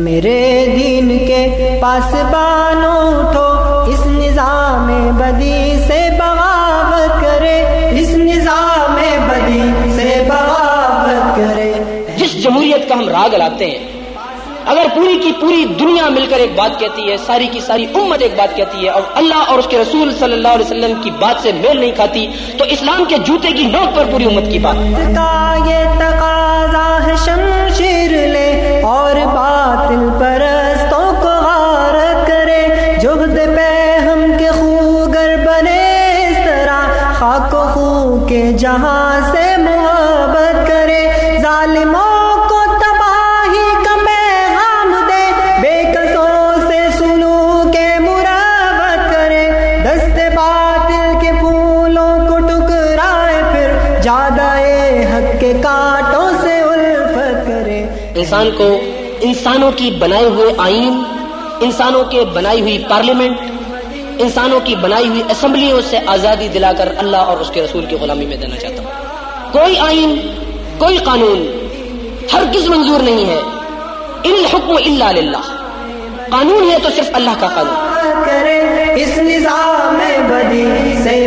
میرے دین کے پاس بانو اٹھو اس نظام بدی سے بغاوت کرے۔ اس نظام بدی سے بغاوت کرے۔ جس جمہوریت کا ہم راگ لاتے ہیں اگر پوری کی پوری دنیا مل کر ایک بات کہتی ہے ساری کی ساری امت ایک بات کہتی ہے اور اللہ اور اس کے رسول صلی اللہ علیہ وسلم کی بات سے میل نہیں کھاتی تو اسلام کے جوتے کی نوک پر پوری امت کی بات۔ انسان کو انسانوں کی بنائے ہوئے آئین، انسانوں کے بنائی ہوئی پارلیمنٹ، انسانوں کی بنائی ہوئی اسمبلیوں سے آزادی دلا کر اللہ اور اس کے رسول کی غلامی میں دینا چاہتا ہوں۔ کوئی آئین، کوئی قانون، ہر کس منظور نہیں ہے۔ ان الحکم الا للہ۔ قانون ہے تو صرف اللہ کا قانون۔ اس نظام بدی سے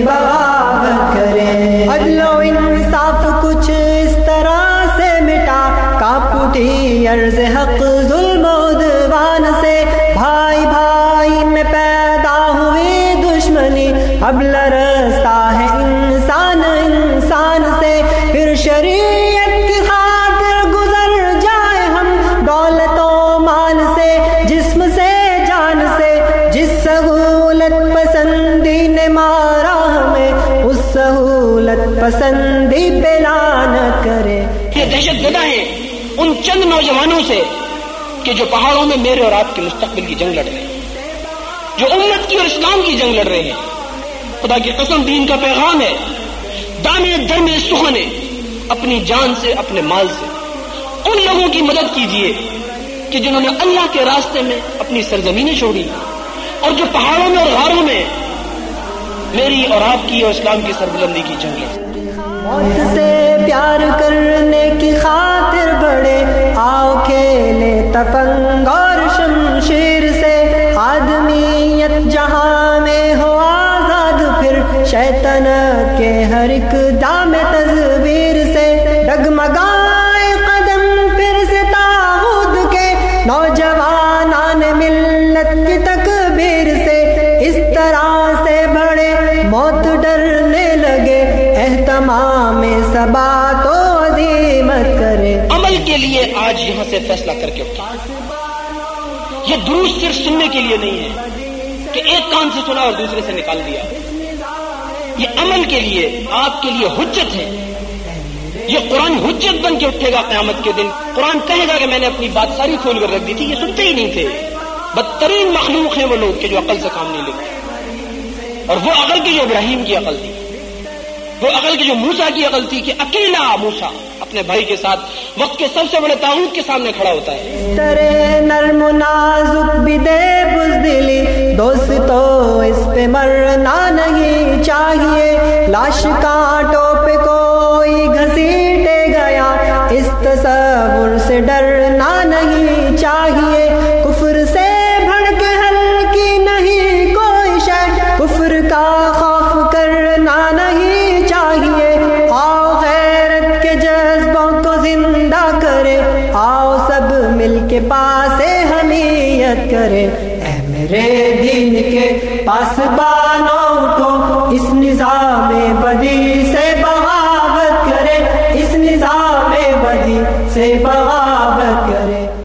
شریعت کی خاطر گزر جائے ہم دولت و مال سے، جسم سے، جان سے۔ جس سہولت پسندی نے مارا ہمیں، اس سہولت پسندی پہ لعنت کرے۔ یہ دہشت گدا ہے ان چند نوجوانوں سے کہ جو پہاڑوں میں میرے اور آپ کے مستقبل کی جنگ لڑ رہے ہیں، جو امت کی اور اسلام کی جنگ لڑ رہے ہیں۔ خدا کی قسم دین کا پیغام ہے، دانے در میں سہنے اپنی جان سے، اپنے مال سے۔ ان لوگوں کی مدد کیجیے کہ جنہوں نے اللہ کے راستے میں اپنی سرزمینیں چھوڑی اور جو پہاڑوں میں اور غاروں میں میری اور آپ کی اور اسلام کی سربلندی کی جنگ موت سے پیار کرنے کی خاطر بڑے آؤ کھیلے تپنگ اور شمشیر سے۔ آدمیت جہاں میں ہو آزاد، پھر شیطنت کے ہر ایک دام تصویر نوجوانان ملت کی تکبیر سے اس طرح سے بڑے موت ڈرنے لگے۔ اہتمام سبا تو عظیمت کرے۔ عمل کے لیے آج یہاں سے فیصلہ کر کے یہ دروس صرف سننے کے لیے نہیں ہے کہ ایک کان سے سنا اور دوسرے سے نکال دیا۔ یہ عمل کے لیے، آپ کے لیے حجت ہے۔ یہ قرآن حجت بن کے اٹھے گا قیامت کے دن۔ قرآن کہے گا کہ میں نے اپنی بات ساری کھول کر رکھ دی تھی، یہ سنتے ہی نہیں تھے۔ بدترین مخلوق ہیں وہ لوگ کہ جو عقل سے کام نہیں لیتے۔ اور وہ عقل کی جو ابراہیم کی عقل تھی، وہ عقل کی جو موسا کی عقل تھی کہ اکیلا موسا اپنے بھائی کے ساتھ وقت کے سب سے بڑے تعاون کے سامنے کھڑا ہوتا ہے۔ ترے نرم نازک بھی دے بزدلی، دوست تو اس پہ مرنا نہیں چاہیے۔ لاش کانٹوں تصور سے ڈرنا نہیں چاہیے۔ کفر سے بھڑ کے ہلکی نہیں کوئی شے۔ کفر کا خوف کرنا نہیں چاہیے۔ آؤ غیرت کے جذبوں کو زندہ کرے۔ آؤ سب مل کے پاس حمیت کرے۔ اے میرے دین کے پاس بانو کو اس نظام بدی سے